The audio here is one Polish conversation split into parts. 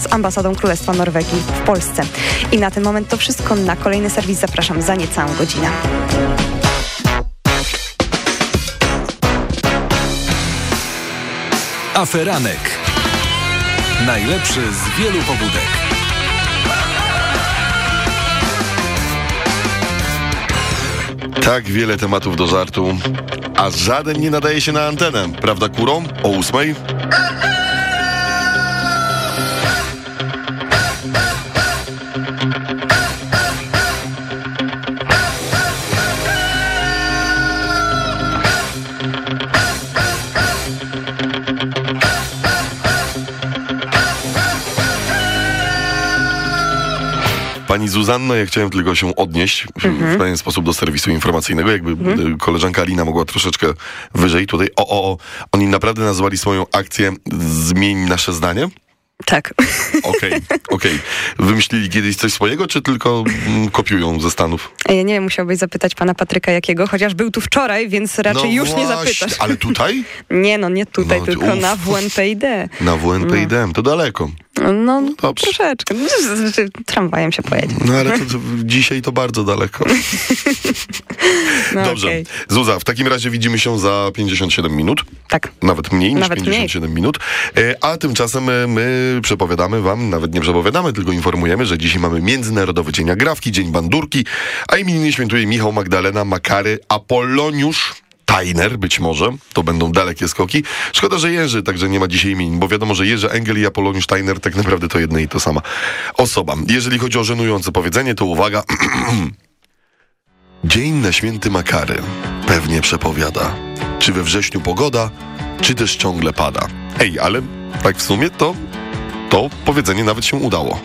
z ambasadą Królestwa Norwegii w Polsce. I na ten moment to wszystko. Na kolejny serwis zapraszam za niecałą godzinę. Aferanek. Najlepszy z wielu pobudek. Tak wiele tematów do żartu, a żaden nie nadaje się na antenę. Prawda, Kuro? O ósmej? Zuzanno, ja chciałem tylko się odnieść w pewien sposób do serwisu informacyjnego, jakby y, koleżanka Alina mogła troszeczkę wyżej tutaj. O, o, o, oni naprawdę nazwali swoją akcję Zmień nasze zdanie? Tak. Okej, okej. Wymyślili kiedyś coś swojego, czy tylko mm, kopiują ze Stanów? Ja nie wiem, musiałbyś zapytać pana Patryka Jakiego, chociaż był tu wczoraj, więc raczej No już nie właśnie, zapytasz. Ale tutaj? Nie no, nie tutaj, No, tylko uff. na WNPID. Na WNPID, to daleko. No, dobrze. troszeczkę. Znaczy, Tramwajem się pojedzie. No ale to, to, dzisiaj to bardzo daleko. No, Dobrze. okej. Zuza, w takim razie widzimy się za 57 minut. Tak. Nawet mniej niż Nawet 57 minut. E, A tymczasem e, my przepowiadamy wam, nawet nie przepowiadamy, tylko informujemy, że dzisiaj mamy Międzynarodowy Dzień Agrawki, Dzień Bandurki, a imieniny świętuje Michał Magdalena, Makary, Apolloniusz. Tajner być może, to będą dalekie skoki. Szkoda, że Jerzy także nie ma dzisiaj imienin, bo wiadomo, że Jerzy Engel i Apolloniusz Tajner tak naprawdę to jedna i to sama osoba. Jeżeli chodzi o żenujące powiedzenie, to uwaga. Dzień na święty Makary pewnie przepowiada. Czy we wrześniu pogoda, czy też ciągle pada. Ej, ale tak w sumie to, to powiedzenie nawet się udało.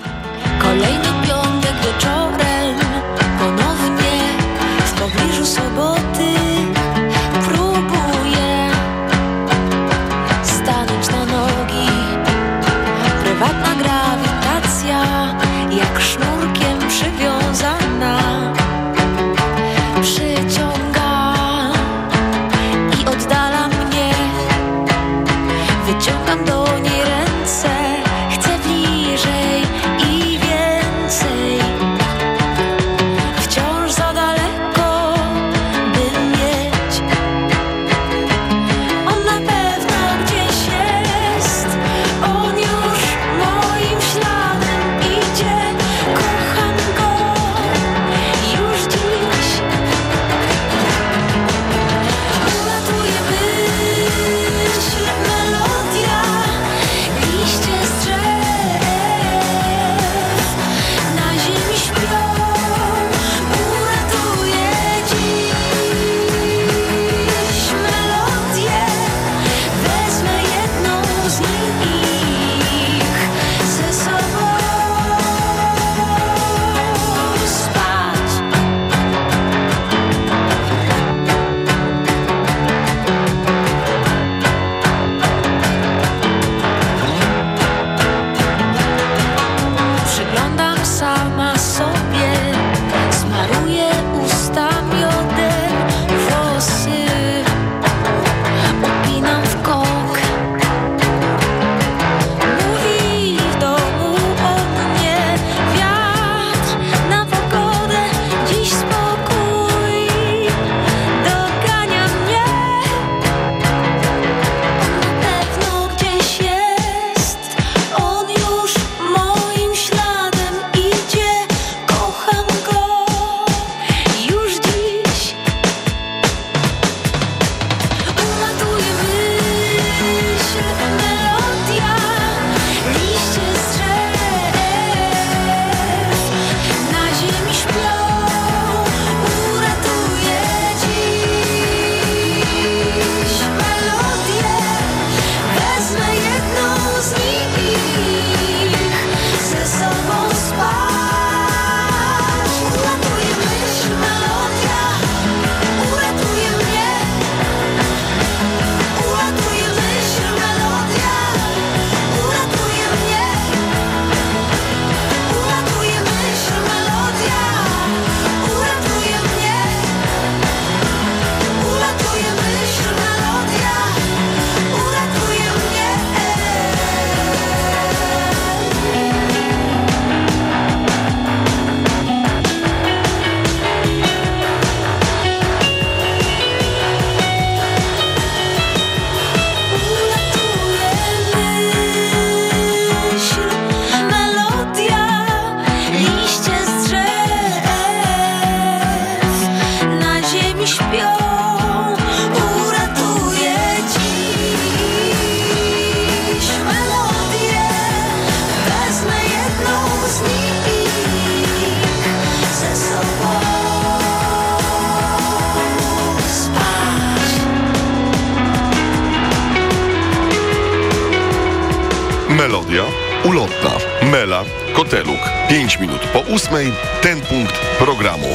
Melodia, ulotna, mela, koteluk. 5 minut po ósmej, ten punkt programu.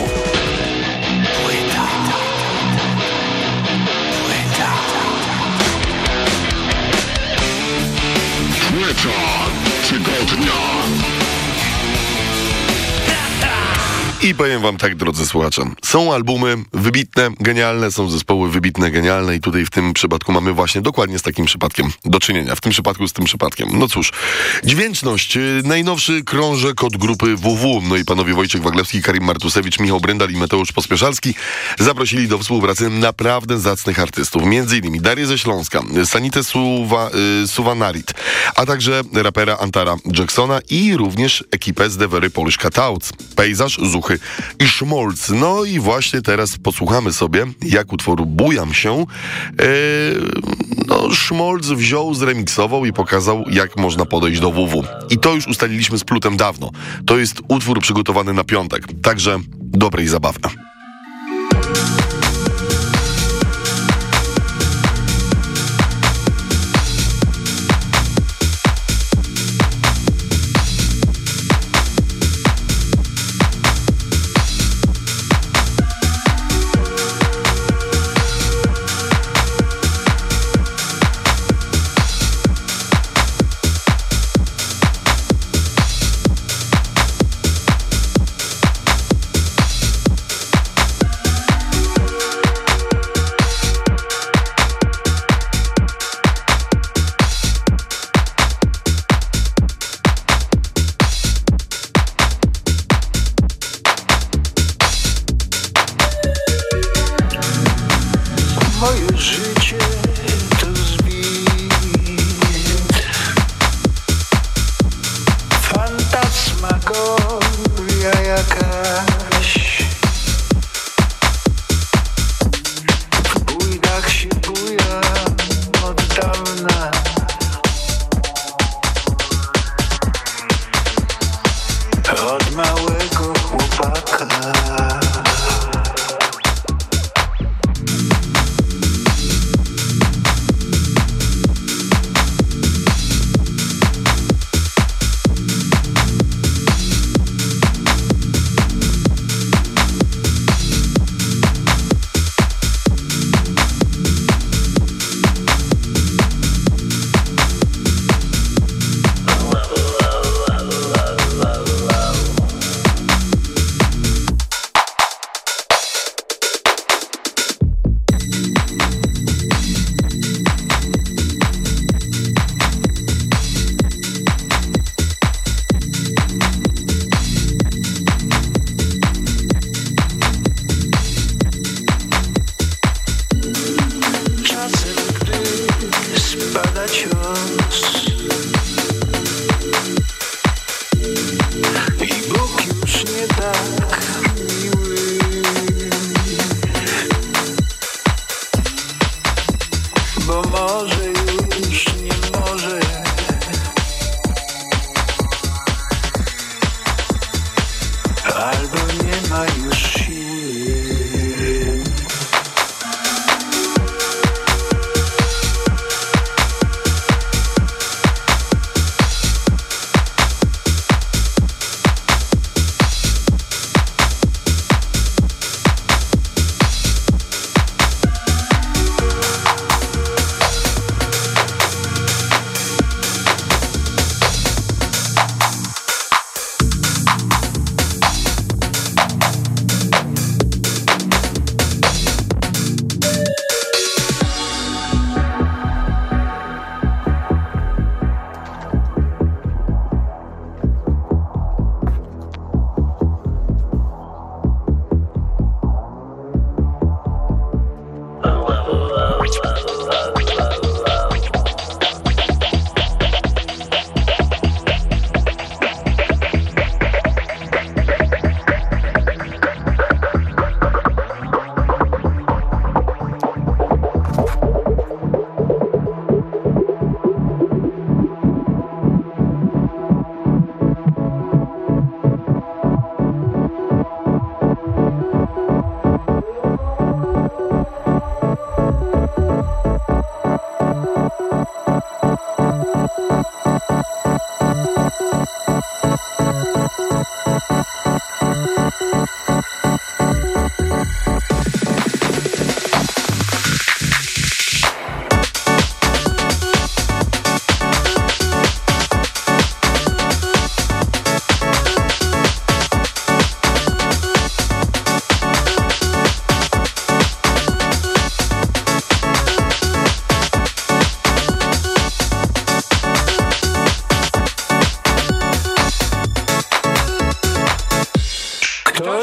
I powiem wam tak, drodzy słuchacze, są albumy wybitne, genialne, są zespoły wybitne, genialne i tutaj w tym przypadku mamy właśnie dokładnie z takim przypadkiem do czynienia. W tym przypadku z tym przypadkiem. No cóż, dźwięczność, y, najnowszy krążek od grupy WW, no i panowie Wojciech Waglewski, Karim Martusewicz, Michał Bryndal i Mateusz Pospieszalski zaprosili do współpracy naprawdę zacnych artystów, między innymi Darię ze Śląska, Sanitę Suwa, y, Suwanarit, a także rapera Antara Jacksona i również ekipę z The Very Polish Cutouts, Pejzaż, Zuchy i Szmolc. No i właśnie teraz posłuchamy sobie, jak utwór Bujam się. E, no, Szmolc wziął, zremiksował i pokazał, jak można podejść do WW. I to już ustaliliśmy z Plutem dawno. To jest utwór przygotowany na piątek. Także dobrej zabawy.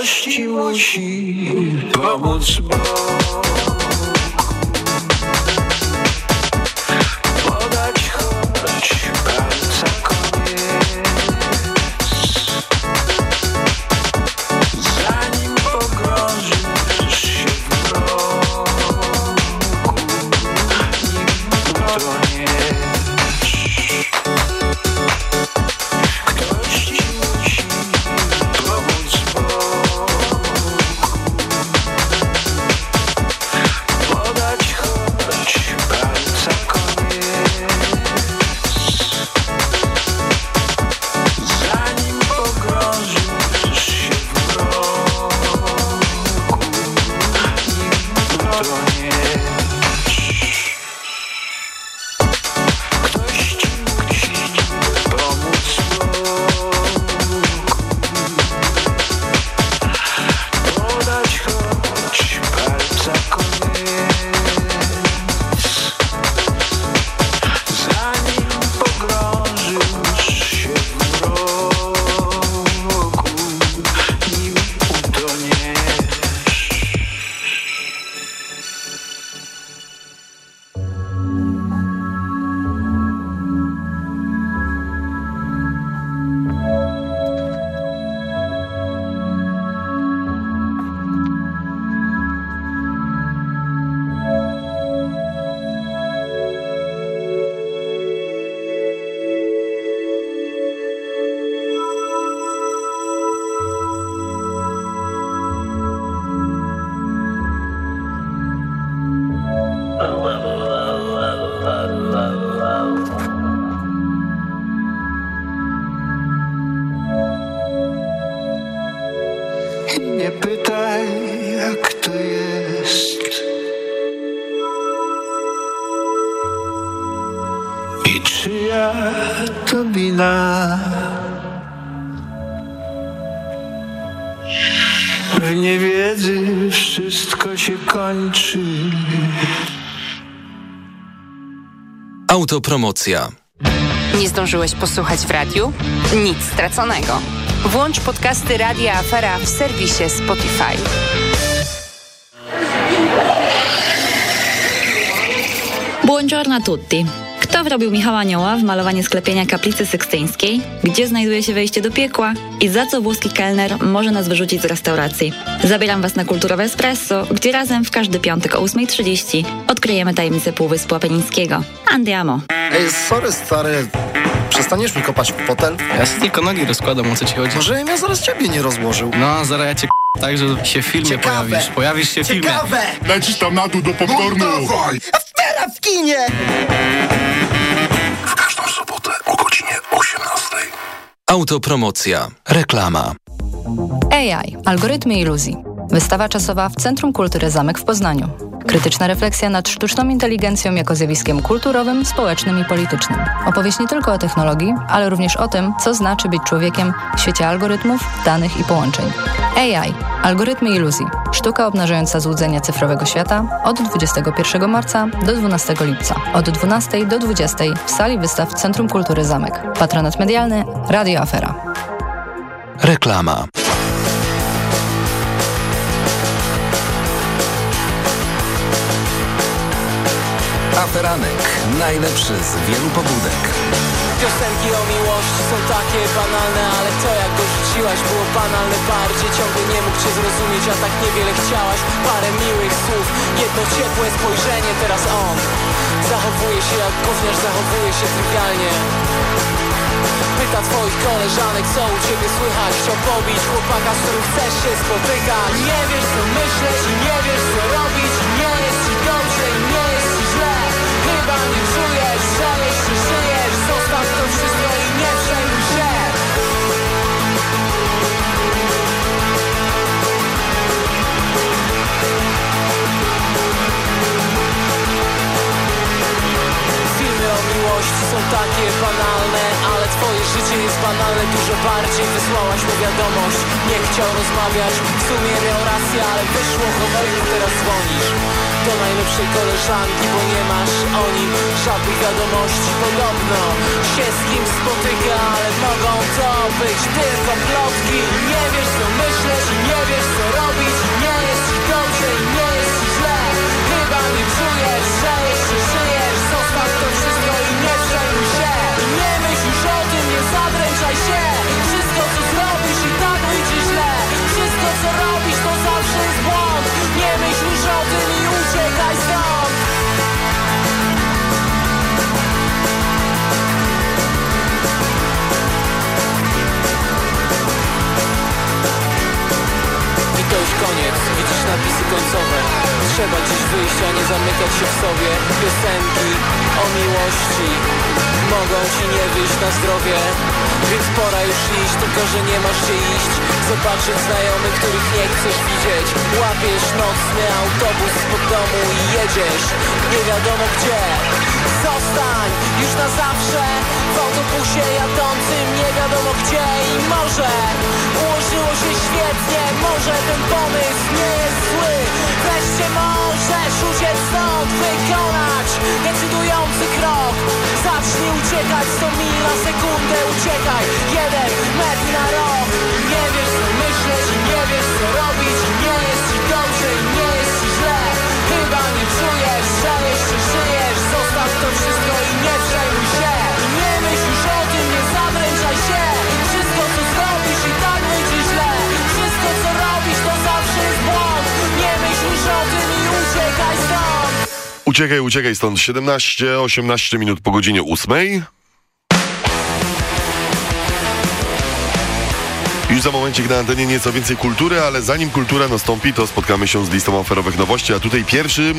Ci musi pomóc Bóg. Autopromocja. Nie zdążyłeś posłuchać w radiu? Nic straconego. Włącz podcasty Radia Afera w serwisie Spotify. Buongiorno a tutti. Kto wrobił Michała Anioła w malowanie sklepienia kaplicy sykstyńskiej? Gdzie znajduje się wejście do piekła? I za co włoski kelner może nas wyrzucić z restauracji? Zabieram Was na Kulturowe Espresso, gdzie razem w każdy piątek o 8.30 odkryjemy tajemnicę Półwyspu Apenińskiego. Andiamo! Ej, sorry stary, przestaniesz mi kopać w fotel? Ja sobie tylko nogi rozkładam, o co ci chodzi. Może ja zaraz ciebie nie rozłożył. No, zaraz ja cię k- tak, że się w filmie Ciekawe. pojawisz. Pojawisz się w filmie. Ciekawe! Lecisz tam na dół do popcornu! Afera w kinie! W każdą sobotę o godzinie 18. Autopromocja. Reklama. AI. Algorytmy iluzji. Wystawa czasowa w Centrum Kultury Zamek w Poznaniu. Krytyczna refleksja nad sztuczną inteligencją jako zjawiskiem kulturowym, społecznym i politycznym. Opowieść nie tylko o technologii, ale również o tym, co znaczy być człowiekiem w świecie algorytmów, danych i połączeń. AI. Algorytmy iluzji. Sztuka obnażająca złudzenia cyfrowego świata od 21 marca do 12 lipca. Od 12 do 20 w sali wystaw Centrum Kultury Zamek. Patronat medialny Radio Afera. Reklama. Aferanek. Najlepszy z wielu pobudek. Piosenki o miłości są takie banalne Ale to jak go rzuciłaś było banalne. Bardziej Ciągle nie mógł cię zrozumieć, a tak niewiele chciałaś. Parę miłych słów, jedno ciepłe spojrzenie Teraz on zachowuje się jak gówniarz, zachowuje się trywialnie. Pyta twoich koleżanek, co u ciebie słychać? Chciał pobić chłopaka, z którym chcesz się spotykać. Nie wiesz co myśleć i nie wiesz co robić. Nie jest Zostaw miłości są takie banalne Ale twoje życie jest banalne. Dużo bardziej Wysłałaś mu wiadomość, nie chciał rozmawiać W sumie miał rację, ale wyszło chowerku Teraz dzwonisz. Do najlepszej koleżanki Bo nie masz o nim żadnych wiadomości. Podobno się z kim spotyka Ale mogą to być tylko plotki. Nie wiesz co myśleć i nie wiesz co robić. Nie jest ci dobrze i nie jest ci źle. Chyba nie czujesz, że Zadręczaj się! Wszystko co zrobisz i tak wyjdzie źle. Wszystko co robisz to zawsze jest błąd. Nie myśl już o tym i uciekaj stąd. I to już koniec, widzisz napisy końcowe. Trzeba dziś wyjść, a nie zamykać się w sobie. Piosenki o miłości. Mogą ci nie wyjść na zdrowie. Więc pora już iść, tylko że nie masz gdzie iść. Zobaczyć znajomych, których nie chcesz widzieć. Łapiesz nocny autobus spod domu i jedziesz. Nie wiadomo gdzie. Zostań już na zawsze. W autobusie jadącym nie wiadomo gdzie I może ułożyło się świetnie Może ten pomysł nie jest zły. Wreszcie możesz uciec stąd Wykonać decydujący krok. Zacznij uciekać 100 mil na sekundę Uciekaj. Jeden metr na rok. Nie wiesz co myśleć i nie wiesz co robić. Nie jest ci dobrze i nie jest ci źle. Chyba nie czujesz, że jeszcze żyjesz. Zostaw to wszystko i nie przejmuj Uciekaj, uciekaj stąd. 17-18 minut po godzinie 8. Już za momencik na antenie nieco więcej kultury, ale zanim kultura nastąpi, to spotkamy się z listą aferowych nowości, a tutaj pierwszy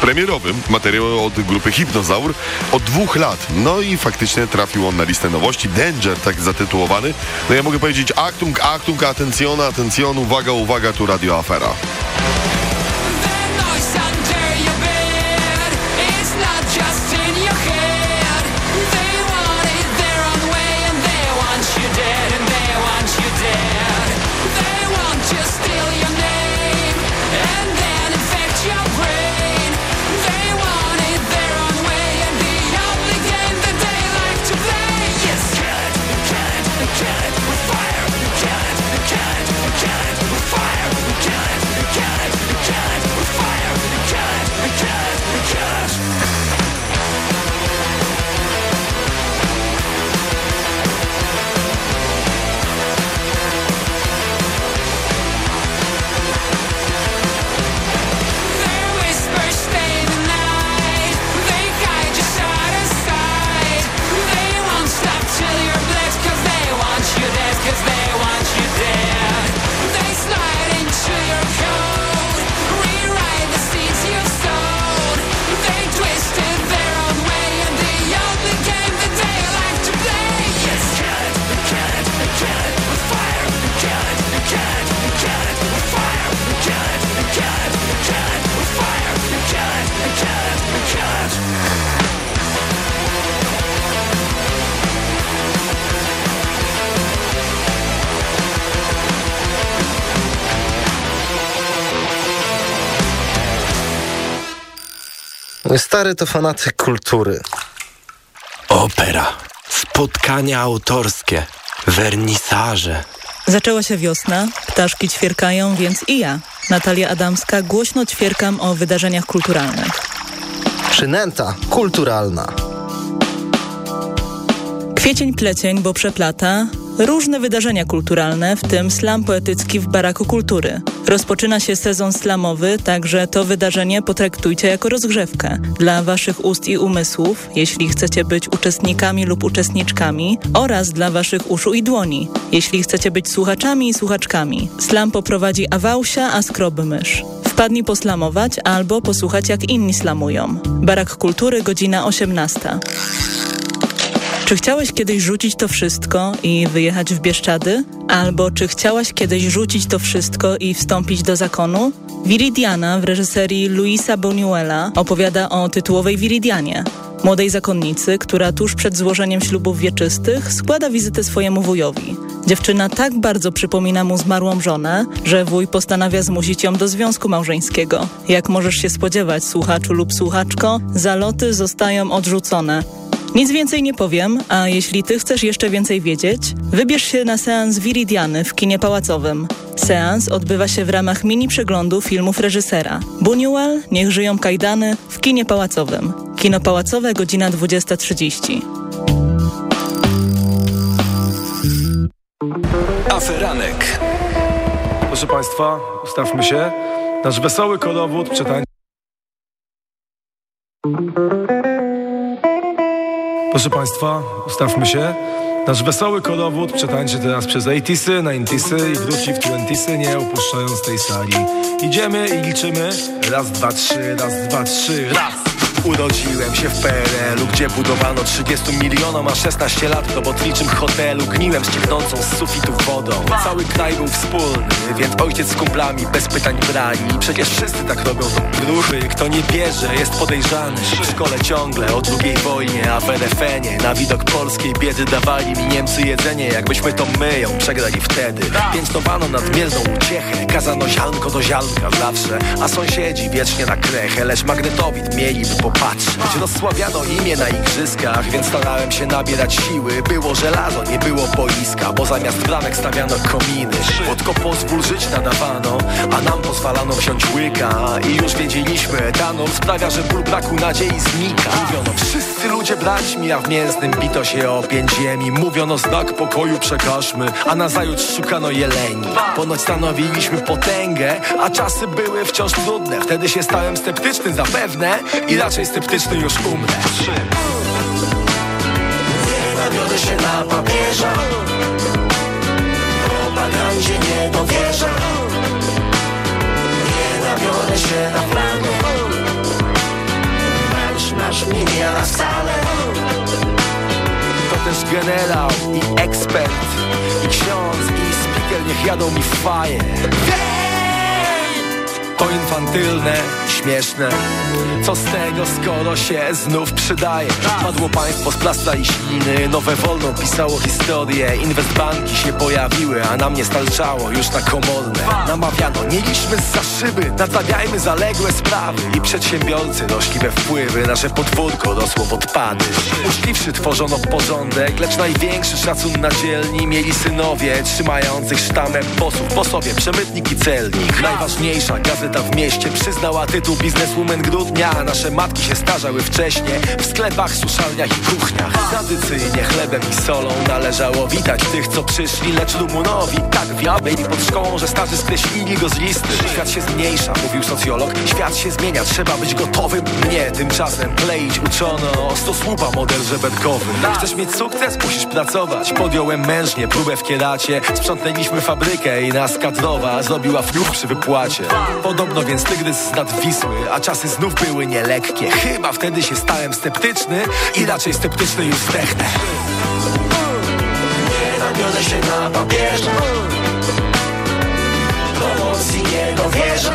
premierowy materiał od grupy Hipnozaur od dwóch lat. No i faktycznie trafił on na listę nowości. Danger, tak zatytułowany. No ja mogę powiedzieć Achtung, Achtung, atencjon, atencjon, uwaga, uwaga, tu Radio Afera. Stary to fanatyk kultury. Opera, spotkania autorskie, wernisaże. Zaczęła się wiosna, ptaszki ćwierkają, więc i ja, Natalia Adamska, głośno ćwierkam o wydarzeniach kulturalnych. Przynęta kulturalna. Kwiecień plecień, bo przeplata. Różne wydarzenia kulturalne, w tym slam poetycki w Baraku Kultury. Rozpoczyna się sezon slamowy, także to wydarzenie potraktujcie jako rozgrzewkę. Dla waszych ust i umysłów, jeśli chcecie być uczestnikami lub uczestniczkami, oraz dla waszych uszu i dłoni, jeśli chcecie być słuchaczami i słuchaczkami. Slam poprowadzi Awałsia, a Skroby Mysz. Wpadnij poslamować albo posłuchać jak inni slamują. Barak Kultury, godzina 18. Czy chciałeś kiedyś rzucić to wszystko i wyjechać w Bieszczady? Albo czy chciałaś kiedyś rzucić to wszystko i wstąpić do zakonu? Viridiana w reżyserii Luisa Buñuela opowiada o tytułowej Viridianie, młodej zakonnicy, która tuż przed złożeniem ślubów wieczystych składa wizytę swojemu wujowi. Dziewczyna tak bardzo przypomina mu zmarłą żonę, że wuj postanawia zmusić ją do związku małżeńskiego. Jak możesz się spodziewać, słuchaczu lub słuchaczko, zaloty zostają odrzucone. Nic więcej nie powiem, a jeśli ty chcesz jeszcze więcej wiedzieć, wybierz się na seans Viridiany w kinie pałacowym. Seans odbywa się w ramach mini przeglądu filmów reżysera. Buñuel, Niech żyją kajdany w kinie pałacowym. Kino pałacowe, godzina 20.30. Aferanek. Proszę Państwa, ustawmy się. Nasz wesoły korowód przetań... Proszę Państwa, ustawmy się. Nasz wesoły korowód przetańczy teraz przez 80sy, 90sy i wróci w 20sy, nie opuszczając tej sali. Idziemy i liczymy. Raz, dwa, trzy, raz, dwa, trzy, raz! Urodziłem się w PRL-u, gdzie budowano 30 milionom, a 16 lat w robotniczym hotelu. Gniłem ścieknącą z sufitów wodą. Cały kraj był wspólny, więc ojciec z kumplami bez pytań brali Przecież wszyscy tak robią to ruchy, kto nie bierze jest podejrzany. W szkole ciągle o drugiej wojnie, a w RFN-ie Na widok polskiej biedy dawali mi Niemcy jedzenie Jakbyśmy to my ją przegrali wtedy. Piętnowano nadmierną uciechę, kazano ziarnko do ziarnka zawsze A sąsiedzi wiecznie na krechę, lecz magnetowid mieliby popatrzeć Rozsławiano imię na igrzyskach, więc starałem się nabierać siły. Było żelazo, nie było boiska, bo zamiast bramek stawiano kominy. Wodko pozwól żyć nadawano, a nam pozwalano wziąć łyka. I już wiedzieliśmy, etanol sprawia, że ból braku nadziei znika. Mówiono, wszyscy ludzie braćmi, a w mięsnym bito się o pięć ziemi. Mówiono, znak pokoju przekażmy, a nazajutrz szukano jeleni. Ponoć stanowiliśmy potęgę, a czasy były wciąż trudne Wtedy się stałem sceptyczny zapewne i raczej sceptyczny już umrę. Nie nawiodę się na papieża. Propagandzie nie dowierzam Nie nawiodę się na flagę Marsz, marsz mnie nie jara wcale To też generał i ekspert. I ksiądz i speaker niech jadą mi w faję To infantylne, śmieszne. Co z tego, skoro się znów przydaje? Padło państwo z plasta i śliny. Nowe wolno pisało historię. Inwestbanki się pojawiły A nam nie starczało już na komorne. Namawiano, nie liczmy za szyby Nadzawiajmy zaległe sprawy. I przedsiębiorcy rośli we wpływy Nasze podwórko rosło w odpady. Uczciwszy tworzono porządek Lecz największy szacun na dzielni Mieli synowie trzymających sztamę posów Po sobie przemytnik i celnik. Najważniejsza gazeta w mieście Przyznała tytuł bizneswoman grudnia Nasze matki się starzały wcześnie W sklepach, suszalniach i kuchniach. Tradycyjnie chlebem i solą Należało witać tych, co przyszli Lecz Rumunowi tak wiabeli pod szkołą Że starzy skreślili go z listy. Świat się zmniejsza, mówił socjolog. Świat się zmienia, trzeba być gotowym. Mnie tymczasem kleić uczono Sto słupa model żebetkowy Chcesz mieć sukces? Musisz pracować. Podjąłem mężnie próbę w kieracie Sprzątnęliśmy fabrykę i nas kadrowa Zrobiła fluch przy wypłacie Podobno więc tygrys z nad Wisły A czasy znów były nielekkie. Chyba wtedy się stałem sceptyczny I raczej sceptyczny już zdechnę. Nie nawiodę się na papieża Promocji nie dowierzam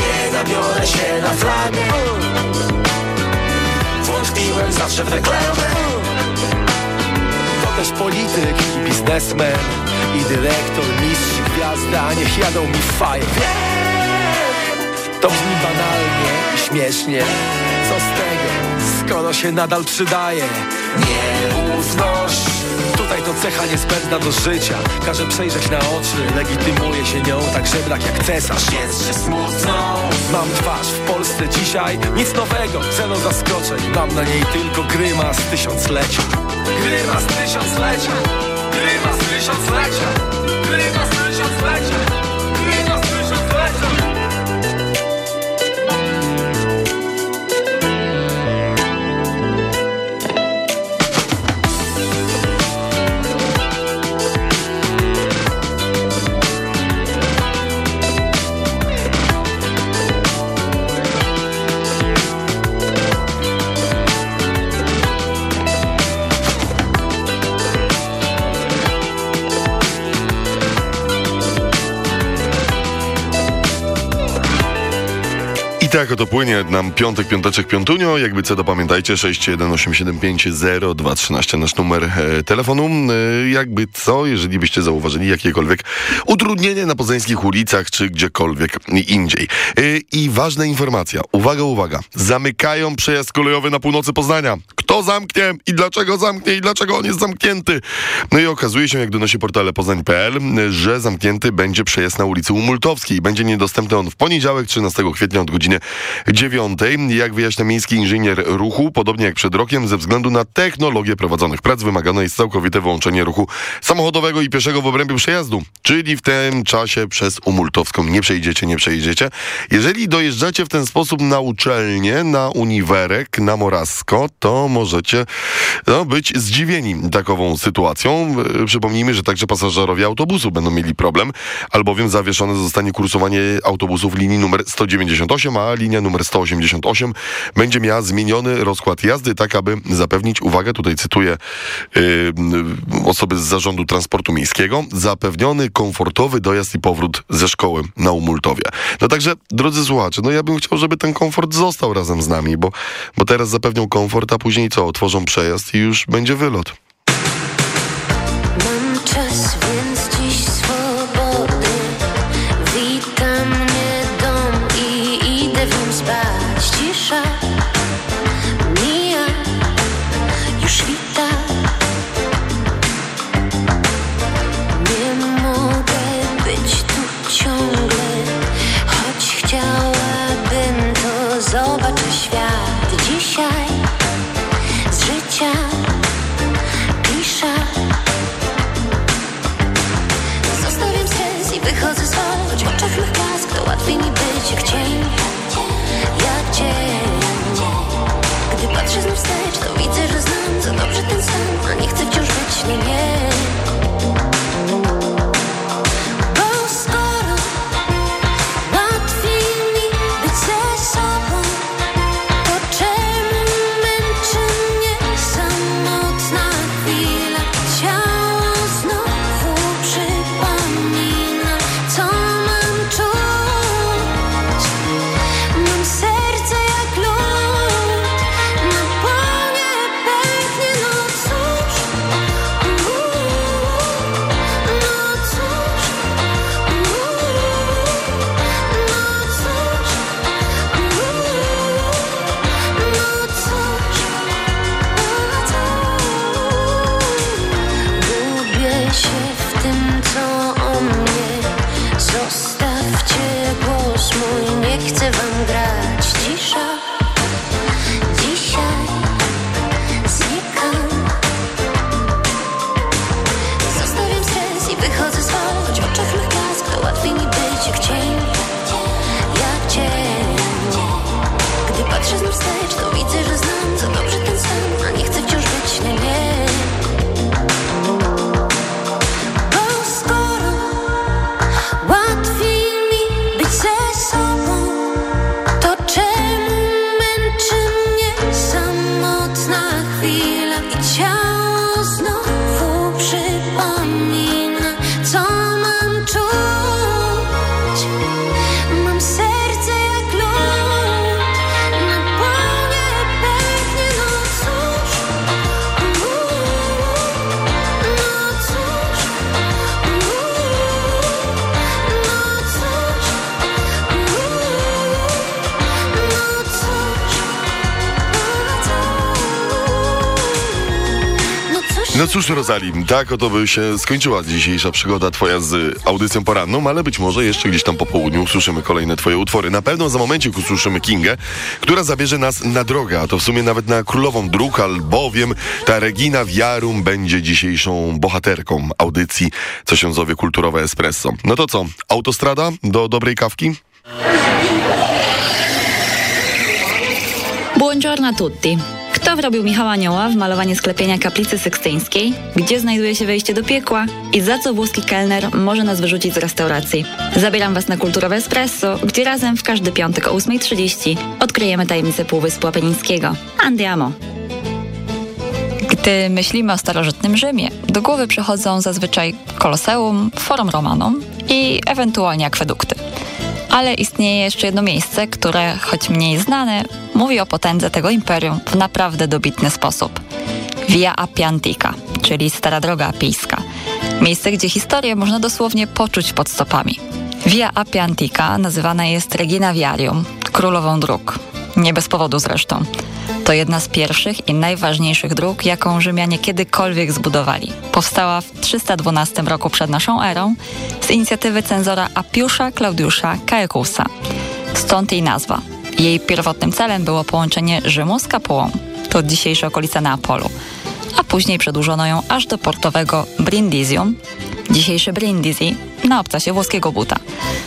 Nie nabiorę się na flagę. Wątpiłem zawsze w reklamę. To też polityk i biznesmen I dyrektor, mistrz, gwiazda Niech jadą mi faję To brzmi banalnie i śmiesznie. Co z tego, skoro się nadal przydaje? Nieufność Tutaj to cecha niezbędna do życia. Każe przejrzeć na oczy Legitymuje się nią tak żebrak jak cesarz. Jest, że smutną Mam twarz w Polsce dzisiaj. Nic nowego, zero zaskoczeń. Mam na niej tylko grymas tysiąclecia Grymas tysiąclecia Grymas tysiąclecia Grymas tysiąclecia Grymas I tak oto płynie nam piątek, piąteczek, piątunio. Jakby co, to pamiętajcie, 618750213 nasz numer e, telefonu. E, jakby co, jeżeli byście zauważyli jakiekolwiek utrudnienie na poznańskich ulicach, czy gdziekolwiek indziej. E, I ważna informacja, uwaga, uwaga, zamykają przejazd kolejowy na północy Poznania. Kto zamknie i dlaczego zamknie i dlaczego on jest zamknięty? No i okazuje się, jak donosi portale poznań.pl, że zamknięty będzie przejazd na ulicy Umultowskiej. Będzie niedostępny on w poniedziałek, 13 kwietnia od godziny 9. Jak wyjaśnia miejski inżynier ruchu, podobnie jak przed rokiem, ze względu na technologię prowadzonych prac wymagane jest całkowite wyłączenie ruchu samochodowego i pieszego w obrębie przejazdu, czyli w tym czasie przez Umultowską nie przejdziecie, nie przejdziecie. Jeżeli dojeżdżacie w ten sposób na uczelnię, na uniwerek, na Morasko, to możecie no, być zdziwieni takową sytuacją. E, Przypomnijmy, że także pasażerowie autobusu będą mieli problem, albowiem zawieszone zostanie kursowanie autobusów linii numer 198, a linia numer 188 będzie miała zmieniony rozkład jazdy, tak aby zapewnić, uwagę, tutaj cytuję yy, osoby z Zarządu Transportu Miejskiego, zapewniony komfortowy dojazd i powrót ze szkoły na Umultowie. No także, drodzy słuchacze, no ja bym chciał, żeby ten komfort został razem z nami, bo, bo teraz zapewnią komfort, a później co? Otworzą przejazd i już będzie wylot. Mam czas, Cóż, Rosalim, tak oto by się skończyła dzisiejsza przygoda twoja z audycją poranną, ale być może jeszcze gdzieś tam po południu usłyszymy kolejne twoje utwory. Na pewno za momencik usłyszymy Kingę, która zabierze nas na drogę, a to w sumie nawet na królową dróg, albowiem ta Regina Viarum będzie dzisiejszą bohaterką audycji, co się zowie kulturowe espresso. No to co, autostrada do dobrej kawki? Buongiorno a tutti. Kto wrobił Michała Anioła w malowanie sklepienia kaplicy sykstyńskiej? Gdzie znajduje się wejście do piekła? I za co włoski kelner może nas wyrzucić z restauracji? Zabieram Was na Kulturowe Espresso, gdzie razem w każdy piątek o 8.30 odkryjemy tajemnicę Półwyspu Apenińskiego. Andiamo! Gdy myślimy o starożytnym Rzymie, do głowy przychodzą zazwyczaj Koloseum, Forum Romanum i ewentualnie akwedukty. Ale istnieje jeszcze jedno miejsce, które, choć mniej znane, mówi o potędze tego imperium w naprawdę dobitny sposób. Via Appia Antica, czyli Stara Droga Apijska. Miejsce, gdzie historię można dosłownie poczuć pod stopami. Via Appia Antica nazywana jest Regina Viarium, królową dróg. Nie bez powodu zresztą. To jedna z pierwszych i najważniejszych dróg, jaką Rzymianie kiedykolwiek zbudowali. Powstała w 312 roku przed naszą erą z inicjatywy cenzora Appiusza Claudiusza Caecusa. Stąd jej nazwa. Jej pierwotnym celem było połączenie Rzymu z Kapułą, to dzisiejsze okolice Neapolu, a później przedłużono ją aż do portowego Brindisium, dzisiejsze Brindisi, na obcasie włoskiego buta,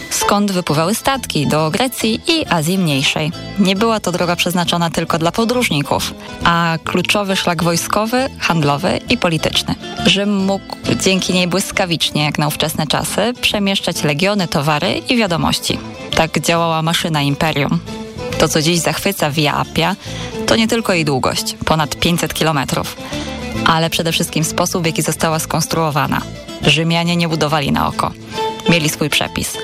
skąd wypływały statki do Grecji i Azji Mniejszej. Nie była to droga przeznaczona tylko dla podróżników, a kluczowy szlak wojskowy, handlowy i polityczny. Rzym mógł dzięki niej błyskawicznie, jak na ówczesne czasy, przemieszczać legiony, towary i wiadomości. Tak działała maszyna imperium. To, co dziś zachwyca Via Appia, to nie tylko jej długość, ponad 500 kilometrów, ale przede wszystkim sposób, w jaki została skonstruowana. Rzymianie nie budowali na oko. Mieli swój przepis.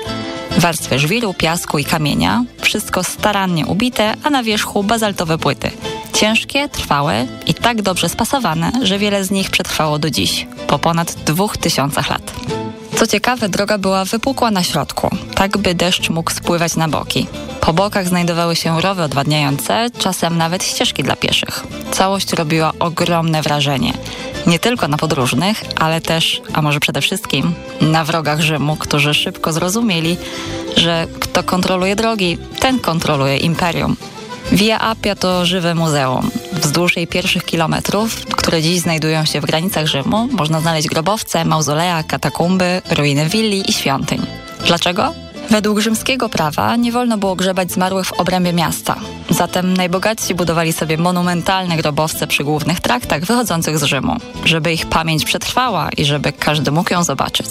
Warstwy żwiru, piasku i kamienia, wszystko starannie ubite, a na wierzchu bazaltowe płyty. Ciężkie, trwałe i tak dobrze spasowane, że wiele z nich przetrwało do dziś, po ponad dwóch tysiącach lat. Co ciekawe, droga była wypukła na środku, tak by deszcz mógł spływać na boki. Po bokach znajdowały się rowy odwadniające, czasem nawet ścieżki dla pieszych. Całość robiła ogromne wrażenie. Nie tylko na podróżnych, ale też, a może przede wszystkim, na wrogach Rzymu, którzy szybko zrozumieli, że kto kontroluje drogi, ten kontroluje imperium. Via Appia to żywe muzeum. Wzdłuż jej pierwszych kilometrów, które dziś znajdują się w granicach Rzymu, można znaleźć grobowce, mauzolea, katakumby, ruiny willi i świątyń. Dlaczego? Według rzymskiego prawa nie wolno było grzebać zmarłych w obrębie miasta. Zatem najbogatsi budowali sobie monumentalne grobowce przy głównych traktach wychodzących z Rzymu, żeby ich pamięć przetrwała i żeby każdy mógł ją zobaczyć.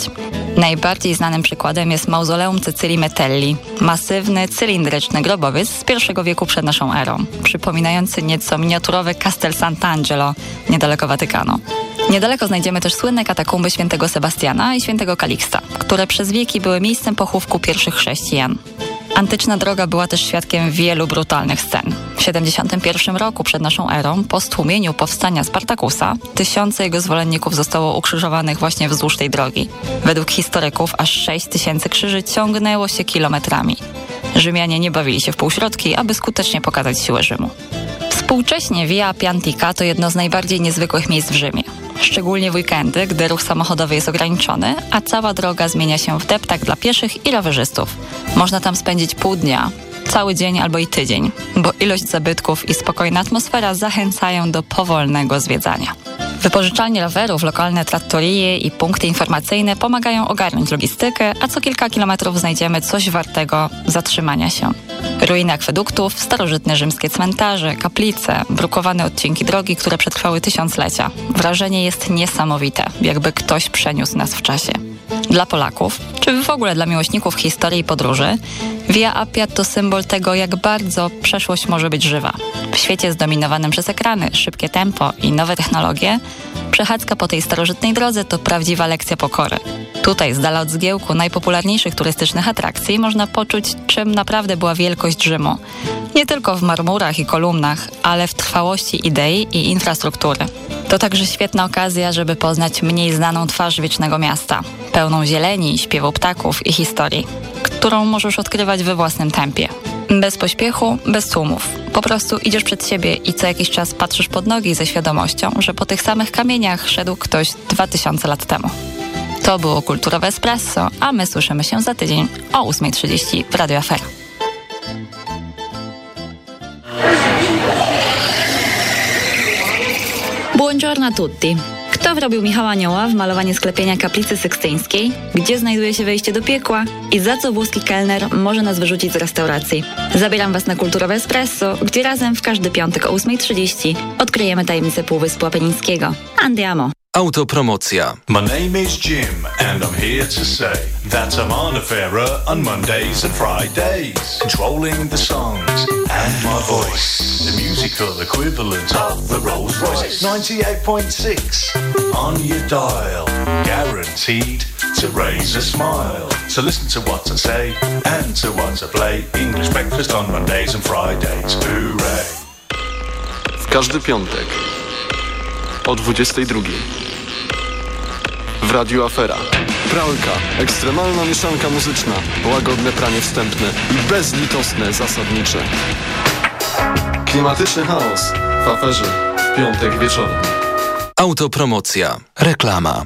Najbardziej znanym przykładem jest mauzoleum Cecylii Metelli, masywny, cylindryczny grobowiec z I wieku przed naszą erą, przypominający nieco miniaturowy Castel Sant'Angelo, niedaleko Watykanu. Niedaleko znajdziemy też słynne katakumby świętego Sebastiana i świętego Kaliksta, które przez wieki były miejscem pochówku pierwszych chrześcijan. Antyczna droga była też świadkiem wielu brutalnych scen. W 71 roku przed naszą erą, po stłumieniu powstania Spartakusa, tysiące jego zwolenników zostało ukrzyżowanych właśnie wzdłuż tej drogi. Według historyków aż 6 tysięcy krzyży ciągnęło się kilometrami. Rzymianie nie bawili się w półśrodki, aby skutecznie pokazać siłę Rzymu. Współcześnie Via Piantica to jedno z najbardziej niezwykłych miejsc w Rzymie. Szczególnie w weekendy, gdy ruch samochodowy jest ograniczony, a cała droga zmienia się w deptak dla pieszych i rowerzystów. Można tam spędzić pół dnia, cały dzień albo i tydzień, bo ilość zabytków i spokojna atmosfera zachęcają do powolnego zwiedzania. Wypożyczalnie rowerów, lokalne trattorie i punkty informacyjne pomagają ogarnąć logistykę, a co kilka kilometrów znajdziemy coś wartego zatrzymania się. Ruiny akweduktów, starożytne rzymskie cmentarze, kaplice, brukowane odcinki drogi, które przetrwały tysiąclecia. Wrażenie jest niesamowite, jakby ktoś przeniósł nas w czasie. Dla Polaków, czy w ogóle dla miłośników historii i podróży, Via Appia to symbol tego, jak bardzo przeszłość może być żywa. W świecie zdominowanym przez ekrany, szybkie tempo i nowe technologie, przechadzka po tej starożytnej drodze to prawdziwa lekcja pokory. Tutaj, z dala od zgiełku najpopularniejszych turystycznych atrakcji, można poczuć, czym naprawdę była wielkość Rzymu. Nie tylko w marmurach i kolumnach, ale w trwałości idei i infrastruktury. To także świetna okazja, żeby poznać mniej znaną twarz wiecznego miasta, pełną zieleni, śpiewu ptaków i historii, którą możesz odkrywać we własnym tempie. Bez pośpiechu, bez tłumów. Po prostu idziesz przed siebie i co jakiś czas patrzysz pod nogi ze świadomością, że po tych samych kamieniach szedł ktoś dwa tysiące lat temu. To było Kulturowe Espresso, a my słyszymy się za tydzień o 8.30 w Radio Afera. Buongiorno a tutti. Kto wrobił Michała Anioła w malowanie sklepienia kaplicy sykstyńskiej, gdzie znajduje się wejście do piekła i za co włoski kelner może nas wyrzucić z restauracji. Zabieram Was na Kulturowe Espresso, gdzie razem w każdy piątek o 8.30 odkryjemy tajemnicę Półwyspu Apenińskiego. Andiamo! Autopromocja. My name is Jim, and I'm here to say that I'm on a fairer on Mondays and Fridays, controlling the songs and my voice, the musical equivalent of the Rolls Royce. 98.6 on your dial, guaranteed to raise a smile. So listen to what I say and to what I play. English breakfast on Mondays and Fridays. Hooray! W każdy piątek o 22 w Afera. Pralka, ekstremalna mieszanka muzyczna, łagodne pranie wstępne i bezlitosne zasadnicze. Klimatyczny chaos w aferze w piątek wieczorem. Autopromocja. Reklama.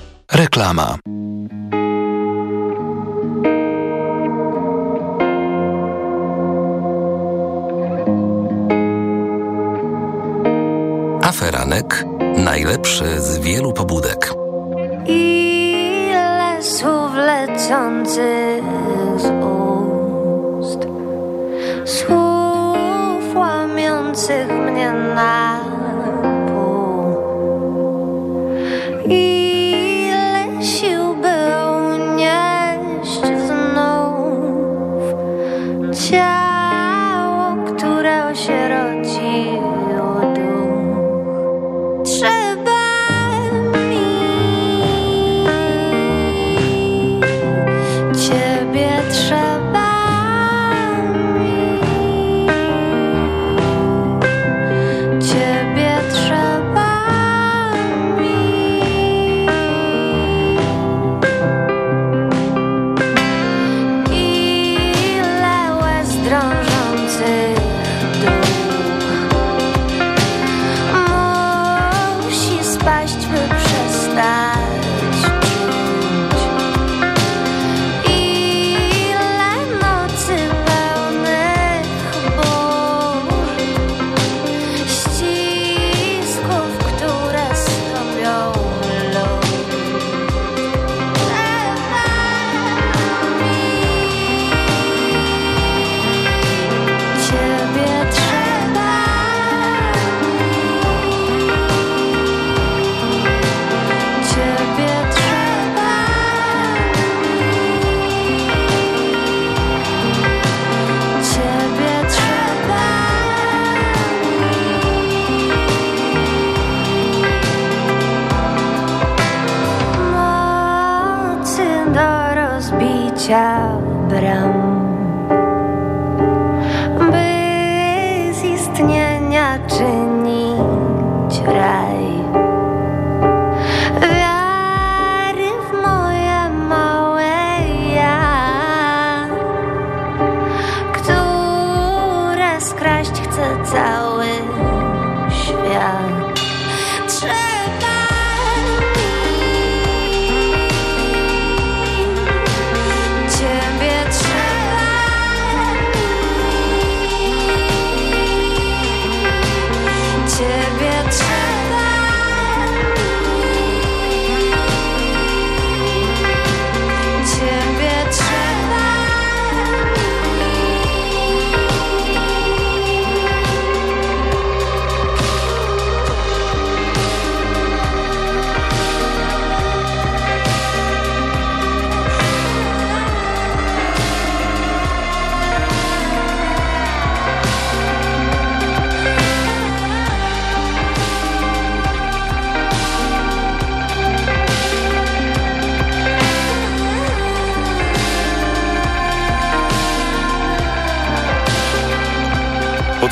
Reklama. Aferanek najlepszy z wielu pobudek. Ile słów lecących z ust, słów łamiących mnie na pół. Ile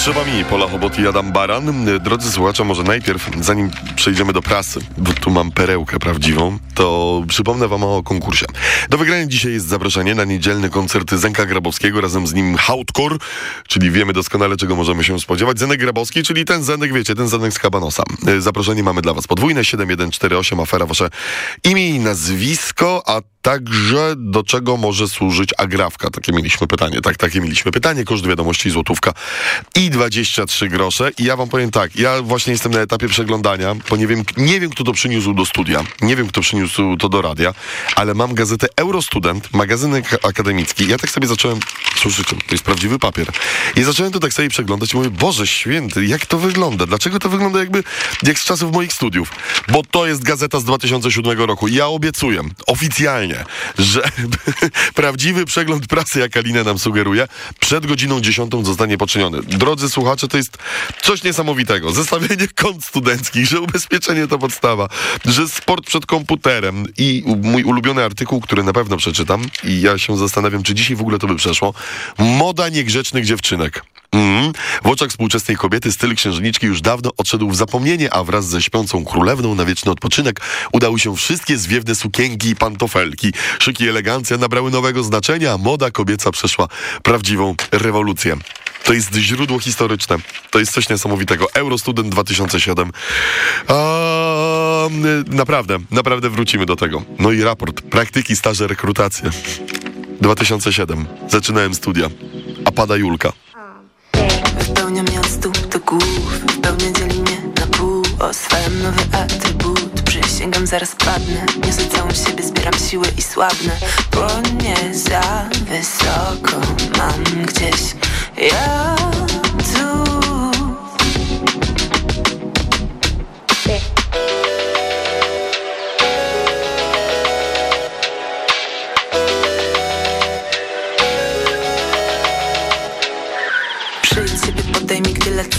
Potrzeba mi Pola Chobot i Adam Baran. Drodzy słuchacze, może najpierw, zanim przejdziemy do prasy, bo tu mam perełkę prawdziwą, to przypomnę wam o konkursie. Do wygrania dzisiaj jest zaproszenie na niedzielny koncert Zenka Grabowskiego, razem z nim Hautkor, czyli wiemy doskonale, czego możemy się spodziewać. Zenek Grabowski, czyli ten Zenek, wiecie, ten Zenek z Kabanosa. Zaproszenie mamy dla was podwójne, 7148, afera wasze imię i nazwisko, a także do czego może służyć agrafka? Takie mieliśmy pytanie, tak, takie mieliśmy pytanie, koszt wiadomości złotówka i 23 grosze. I ja wam powiem tak, ja właśnie jestem na etapie przeglądania, bo nie wiem, nie wiem kto to przyniósł do studia, nie wiem kto przyniósł to do radia, ale mam gazetę Eurostudent, magazynek akademicki. Ja tak sobie zacząłem, słyszycie, to jest prawdziwy papier. I zacząłem to tak sobie przeglądać i mówię, Boże święty, jak to wygląda, dlaczego to wygląda jakby jak z czasów moich studiów, bo to jest gazeta z 2007 roku. Ja obiecuję, oficjalnie, że prawdziwy przegląd prasy, jak Alina nam sugeruje, przed godziną 10 zostanie poczyniony. Drodzy słuchacze, to jest coś niesamowitego. Zestawienie kont studenckich, że ubezpieczenie to podstawa, że sport przed komputerem i mój ulubiony artykuł, który na pewno przeczytam i ja się zastanawiam, czy dzisiaj w ogóle to by przeszło. Moda niegrzecznych dziewczynek. Mm. W oczach współczesnej kobiety styl księżniczki już dawno odszedł w zapomnienie, a wraz ze śpiącą królewną na wieczny odpoczynek udały się wszystkie zwiewne sukienki i pantofelki. Szyki elegancja nabrały nowego znaczenia, a moda kobieca przeszła prawdziwą rewolucję. To jest źródło historyczne. To jest coś niesamowitego. Eurostudent 2007. A, naprawdę, naprawdę wrócimy do tego. No i raport. Praktyki, staże, rekrutacje. 2007. Zaczynałem studia. A pada Julka. Wypełnia mnie od do głów Wypełnia dzieli mnie na pół Oswajam nowy atrybut Przysięgam zaraz padnę Niosę całą siebie, zbieram siły i słabnę Bo nie za wysoko Mam gdzieś ja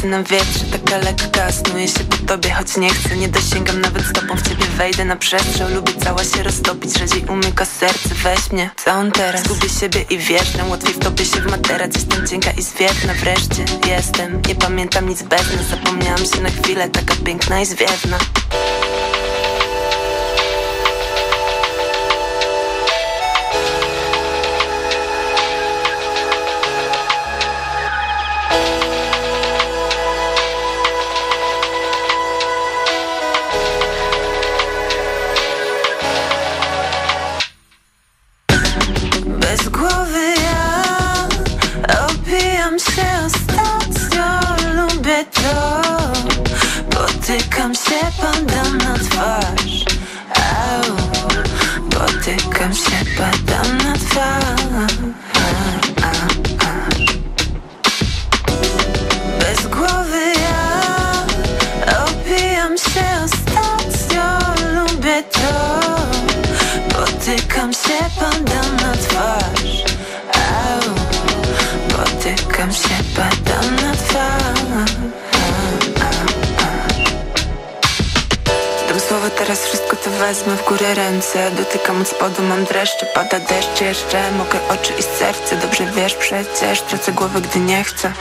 lecę na wietrze Taka lekka, snuję się po tobie, choć nie chcę Nie dosięgam nawet stopą, w ciebie wejdę na przestrzał Lubię cała się roztopić, rzadziej umyka serce Weź mnie, całą teraz, gubię siebie i wierzę Łatwiej wtopię się w materac, jestem cienka i zwiewna Wreszcie jestem, nie pamiętam nic bez nas Zapomniałam się na chwilę, taka piękna i zwiewna Potykam się, padam na twarz Au. Potykam się, padam wezmę w górę ręce. Dotykam od spodu, mam dreszcze, pada deszcz. Jeszcze Mokre oczy i serce, dobrze wiesz przecież Tracę głowę, gdy nie chcę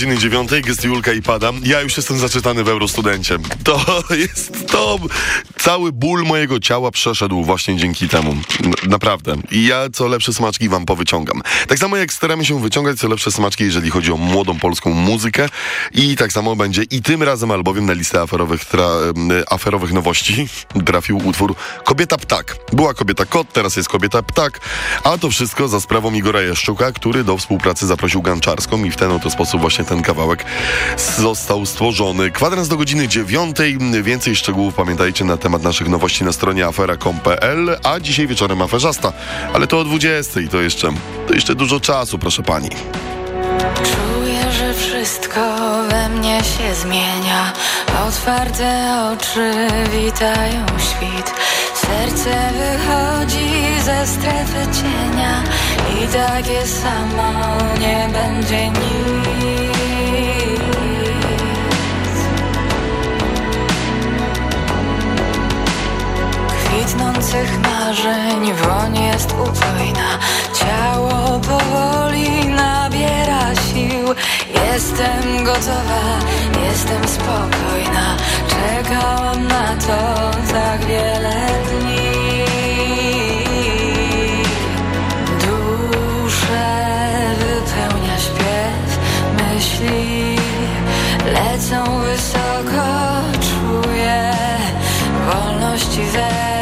godziny dziewiątej, gest Julka i padam. Ja już jestem zaczytany w Eurostudencie. To jest to. Cały ból mojego ciała przeszedł właśnie dzięki temu. Naprawdę. I ja co lepsze smaczki wam powyciągam. Tak samo jak staramy się wyciągać co lepsze smaczki, jeżeli chodzi o młodą polską muzykę. I tak samo będzie i tym razem, albowiem na listę aferowych, aferowych nowości trafił utwór Kobieta Ptak. Była kobieta kot, teraz jest kobieta ptak. A to wszystko za sprawą Igora Jaszczuka, który do współpracy zaprosił Ganczarską i w ten oto sposób właśnie ten kawałek został stworzony. Kwadrans do godziny dziewiątej. Więcej szczegółów pamiętajcie na temat naszych nowości na stronie afera.com.pl, a dzisiaj wieczorem aferzasta. Ale to o 20 to jeszcze, to jeszcze dużo czasu, proszę pani. Czuję, że wszystko we mnie się zmienia Otwarte oczy witają świt Serce wychodzi ze strefy cienia I takie samo nie będzie nic kwitnących marzeń. Woń jest upojna. Ciało powoli nabiera sił. Jestem gotowa, jestem spokojna. Czekałam na to tak wiele dni. Duszę wypełnia śpiew myśli. Lecą wysoko, czuję wolności ze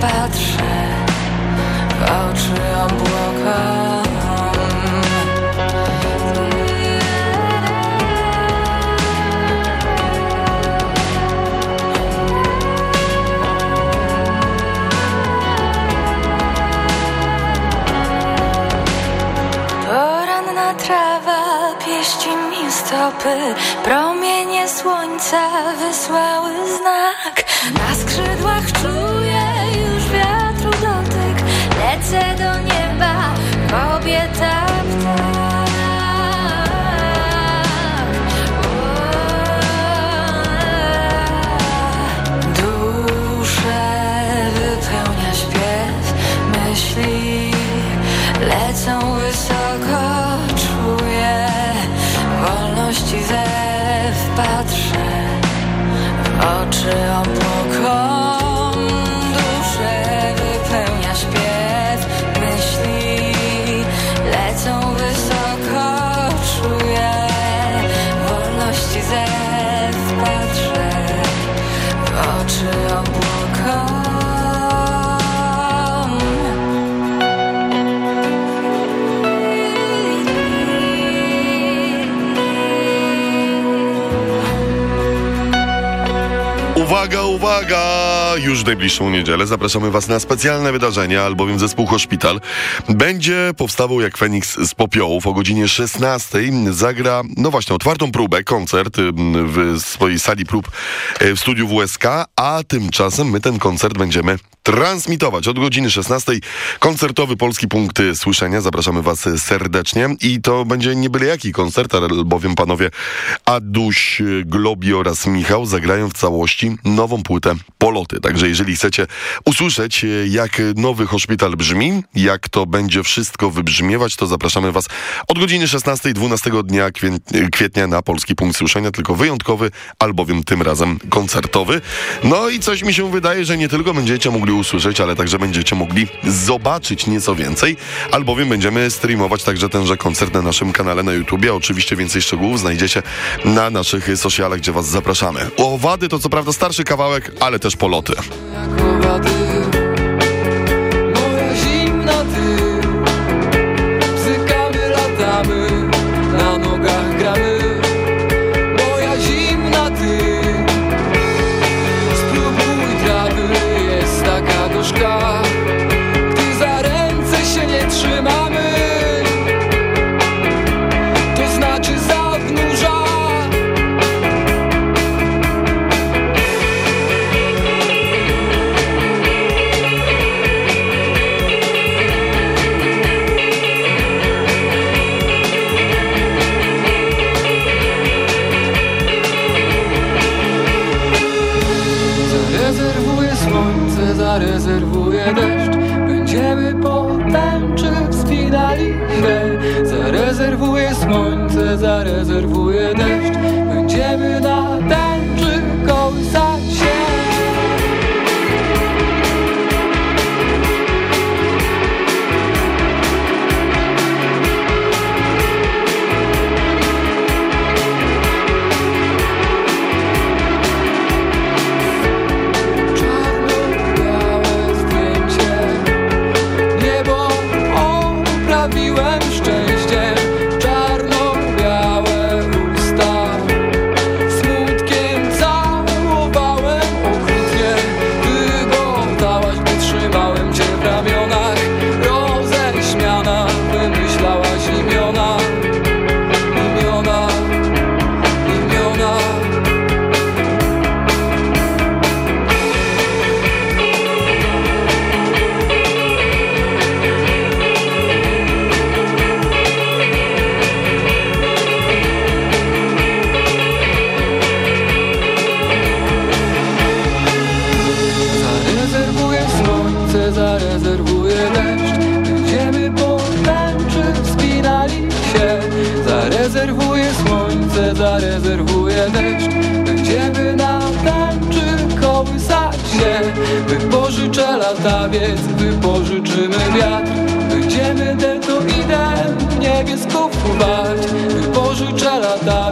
patrzę w oczy trawa pieści mi stopy. Promienie słońca wysłały znak. Na skrzydłach Już w najbliższą niedzielę zapraszamy Was na specjalne wydarzenie, albowiem zespół Hospital będzie powstawał jak Feniks z popiołów. O godzinie 16 zagra, no właśnie, otwartą próbę, koncert ym, w swojej sali prób e, w studiu WSK, a tymczasem my ten koncert będziemy transmitować od godziny 16. Koncertowy Polski Punkt Słyszenia. Zapraszamy Was serdecznie i to będzie nie byle jaki koncert, albowiem panowie Aduś, Globi oraz Michał zagrają w całości nową płytę Poloty. Także jeżeli chcecie usłyszeć, jak nowy hospital brzmi, jak to będzie wszystko wybrzmiewać, to zapraszamy Was od godziny 16 12 dnia kwiet- kwietnia na Polski Punkt Słyszenia, tylko wyjątkowy, albowiem tym razem koncertowy. No i coś mi się wydaje, że nie tylko będziecie mogli usłyszeć, ale także będziecie mogli zobaczyć nieco więcej, albowiem będziemy streamować także tenże koncert na naszym kanale na YouTubie. Oczywiście więcej szczegółów znajdziecie na naszych socialach, gdzie Was zapraszamy. Owady to co prawda starszy kawałek, ale też poloty. Owady, moja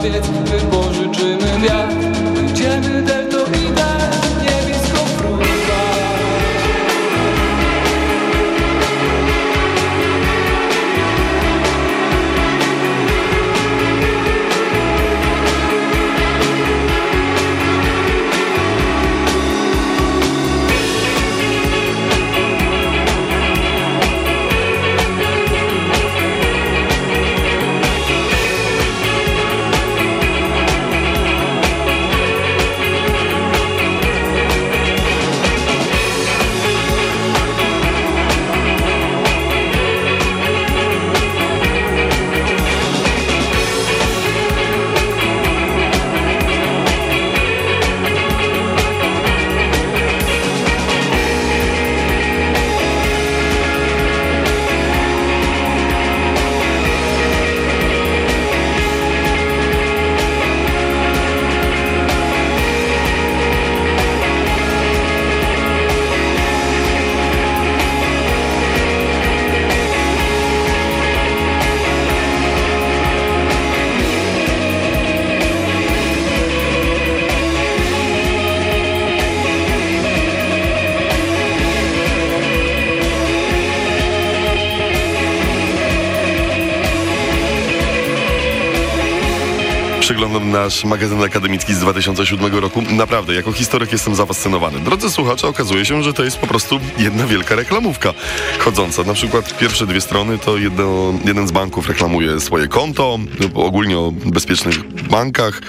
latawiec, wypożyczymy wiatr przeglądam nasz magazyn akademicki z 2007 roku. Naprawdę, jako historyk jestem zafascynowany. Drodzy słuchacze, okazuje się, że to jest po prostu jedna wielka reklamówka chodząca. Na przykład pierwsze dwie strony to jedno, jeden z banków reklamuje swoje konto, ogólnie o bezpiecznych bankach,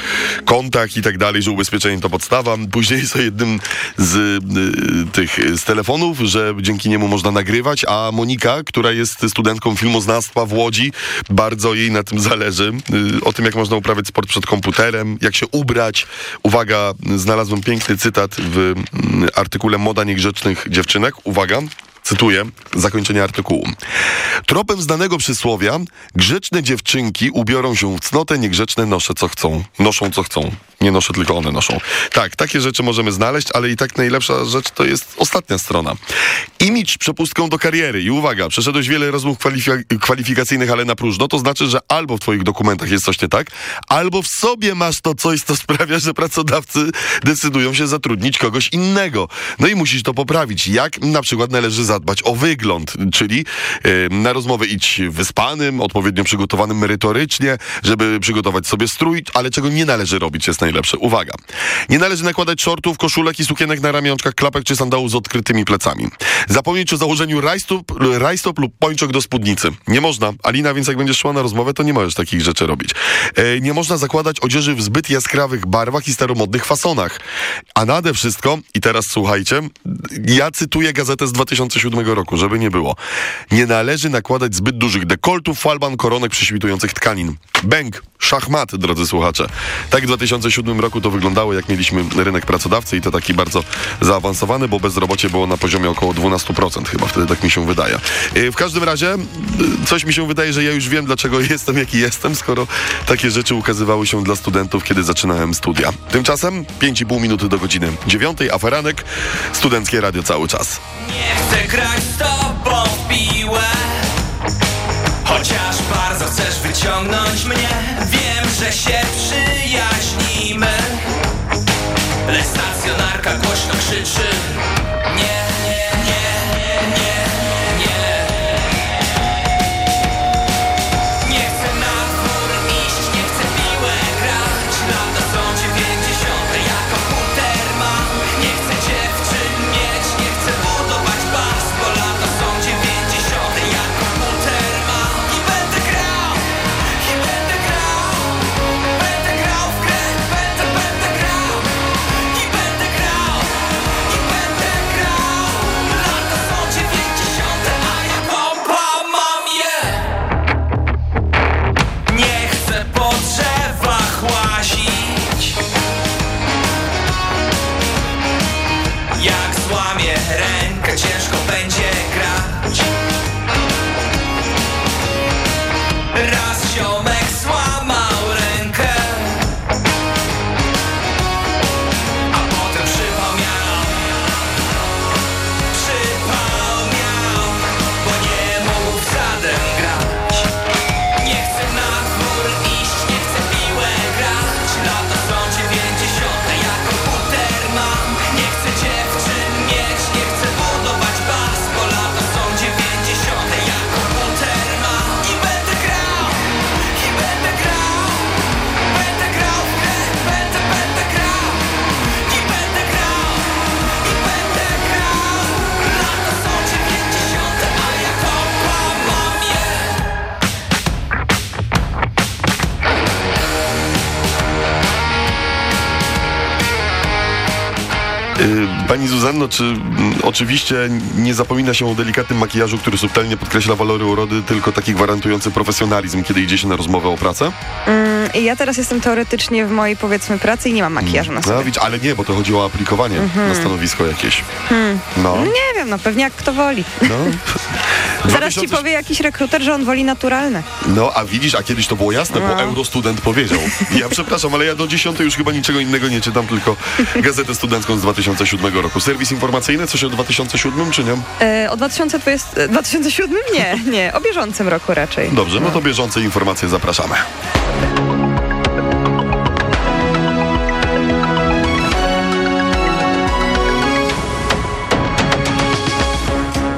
kontach i tak dalej, że ubezpieczenie to podstawa. Później o jednym z y, tych z telefonów, że dzięki niemu można nagrywać, a Monika, która jest studentką filmoznawstwa w Łodzi, bardzo jej na tym zależy. Y, o tym, jak można uprawiać sport przed komputerem, jak się ubrać. Uwaga, znalazłem piękny cytat w mm, artykule Moda niegrzecznych dziewczynek. Uwaga. Cytuję zakończenie artykułu. Tropem znanego przysłowia grzeczne dziewczynki ubiorą się w cnotę, niegrzeczne nosze co chcą. Noszą co chcą. Nie noszę, tylko one noszą. Tak, takie rzeczy możemy znaleźć, ale i tak najlepsza rzecz to jest ostatnia strona. Imidż przepustką do kariery. I uwaga, przeszedłeś wiele rozmów kwalifik- kwalifikacyjnych, ale na próżno. To znaczy, że albo w twoich dokumentach jest coś nie tak, albo w sobie masz to coś, co sprawia, że pracodawcy decydują się zatrudnić kogoś innego. No i musisz to poprawić. Jak na przykład należy zadbać o wygląd, czyli yy, na rozmowę idź wyspanym, odpowiednio przygotowanym merytorycznie, żeby przygotować sobie strój, ale czego nie należy robić jest najlepsze. Uwaga. Nie należy nakładać shortów, koszulek i sukienek na ramionczkach, klapek czy sandałów z odkrytymi plecami. Zapomnieć o założeniu rajstop, rajstop lub pończok do spódnicy. Nie można. Alina, więc jak będziesz szła na rozmowę, to nie możesz takich rzeczy robić. E, nie można zakładać odzieży w zbyt jaskrawych barwach i staromodnych fasonach. A nade wszystko, i teraz słuchajcie, ja cytuję gazetę z 2007 roku, żeby nie było. Nie należy nakładać zbyt dużych dekoltów, falban, koronek prześwitujących tkanin. Bęk, szachmat, drodzy słuchacze. Tak w 2007 roku to wyglądało, jak mieliśmy rynek pracodawcy i to taki bardzo zaawansowany, bo bezrobocie było na poziomie około 12% chyba, wtedy tak mi się wydaje. E, W każdym razie, e, coś mi się wydaje, że ja już wiem, dlaczego jestem, jaki jestem, skoro takie rzeczy ukazywały się dla studentów, kiedy zaczynałem studia. Tymczasem 5,5 minuty do godziny 9, aferanek, studenckie radio cały czas. Nie chcę grać z tobą w piłę Chociaż bardzo chcesz wyciągnąć mnie że się przyjaźnimy. Lecz stacjonarka głośno krzyczy Zuzanno, czy mm, oczywiście nie zapomina się o delikatnym makijażu, który subtelnie podkreśla walory urody, tylko taki gwarantujący profesjonalizm, kiedy idzie się na rozmowę o pracę? Mm, ja teraz jestem teoretycznie w mojej powiedzmy pracy i nie mam makijażu na sobie. No, widzisz, ale nie, bo to chodziło o aplikowanie Mhm. na stanowisko jakieś. Hmm. No. Nie wiem, no pewnie jak kto woli. No. Zaraz ci powie jakiś rekruter, że on woli naturalne. No, a widzisz, a kiedyś to było jasne, bo No. Eurostudent powiedział. Ja przepraszam, ale ja do 10 już chyba niczego innego nie czytam, tylko gazetę studencką z 2007 roku. Serwis informacyjny, coś o 2007 czy nie? E, o 2020, e, 2007? Nie, nie, o bieżącym roku raczej. Dobrze, no to bieżące informacje zapraszamy.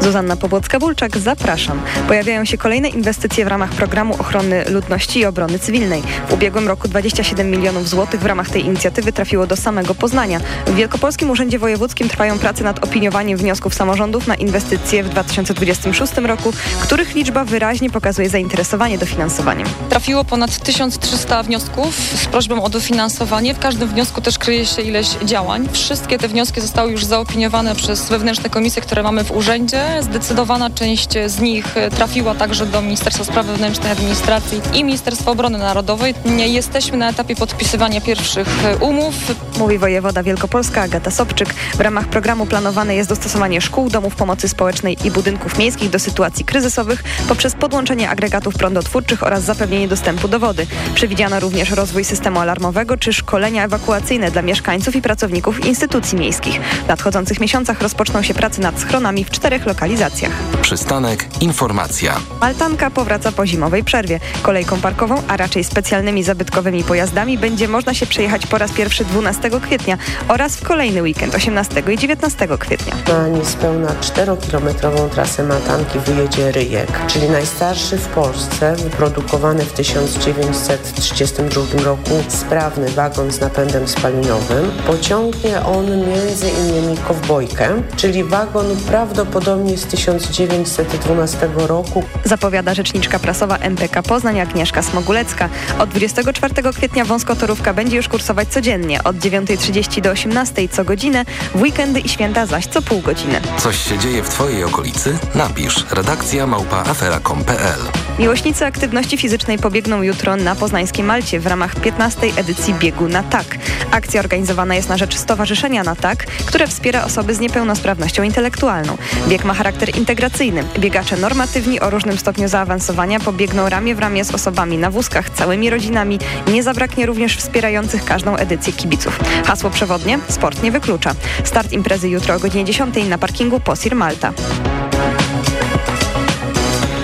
Zuzanna Pobłocka-Bulczak, zapraszam. Pojawiają się kolejne inwestycje w ramach programu ochrony ludności i obrony cywilnej. W ubiegłym roku 27 milionów złotych w ramach tej inicjatywy trafiło do samego Poznania. W Wielkopolskim Urzędzie Wojewódzkim trwają prace nad opiniowaniem wniosków samorządów na inwestycje w 2026 roku, których liczba wyraźnie pokazuje zainteresowanie dofinansowaniem. Trafiło ponad 1300 wniosków z prośbą o dofinansowanie. W każdym wniosku też kryje się ileś działań. Wszystkie te wnioski zostały już zaopiniowane przez wewnętrzne komisje, które mamy w urzędzie. Zdecydowana część z nich trafiła także do Ministerstwa Spraw Wewnętrznych i Administracji i Ministerstwa Obrony Narodowej. Jesteśmy na etapie podpisywania pierwszych umów. Mówi wojewoda Wielkopolska Agata Sobczyk. W ramach programu planowane jest dostosowanie szkół, domów pomocy społecznej i budynków miejskich do sytuacji kryzysowych poprzez podłączenie agregatów prądotwórczych oraz zapewnienie dostępu do wody. Przewidziano również rozwój systemu alarmowego czy szkolenia ewakuacyjne dla mieszkańców i pracowników instytucji miejskich. W nadchodzących miesiącach rozpoczną się prace nad schronami w czterech lokalizacjach. Przystanek Informacja. Maltanka powraca po zimowej przerwie. Kolejką parkową, a raczej specjalnymi zabytkowymi pojazdami będzie można się przejechać po raz pierwszy 12 kwietnia oraz w kolejny weekend 18 i 19 kwietnia. Na niespełna 4-kilometrową trasę Maltanki wyjedzie Ryjek, czyli najstarszy w Polsce, wyprodukowany w 1932 roku sprawny wagon z napędem spalinowym. Pociągnie on między innymi kowbojkę, czyli wagon prawdopodobnie z 1912 roku. Zapowiada rzeczniczka prasowa MPK Poznań Agnieszka Smogulecka. Od 24 kwietnia wąskotorówka będzie już kursować codziennie od 9.30 do 18.00 co godzinę, w weekendy i święta zaś co pół godziny. Coś się dzieje w Twojej okolicy? Napisz redakcja małpa afera.com.pl Miłośnicy aktywności fizycznej pobiegną jutro na Poznańskiej Malcie w ramach 15. edycji biegu na tak. Akcja organizowana jest na rzecz Stowarzyszenia na tak, które wspiera osoby z niepełnosprawnością intelektualną. Bieg ma charakter integracyjny. Biegacze normatywni o różnym stopniu zaawansowania pobiegną ramię w ramię z osobami na wózkach, całymi rodzinami. Nie zabraknie również wspierających każdą edycję kibiców. Hasło przewodnie? Sport nie wyklucza. Start imprezy jutro o godzinie 10 na parkingu Posir Malta.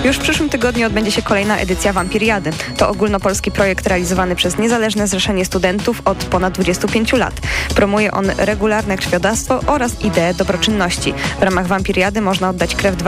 Już w przyszłym tygodniu odbędzie się kolejna edycja Wampiriady. To ogólnopolski projekt realizowany przez Niezależne Zrzeszenie Studentów od ponad 25 lat. Promuje on regularne krwiodawstwo oraz ideę dobroczynności. W ramach Wampiriady można oddać krew dwa razy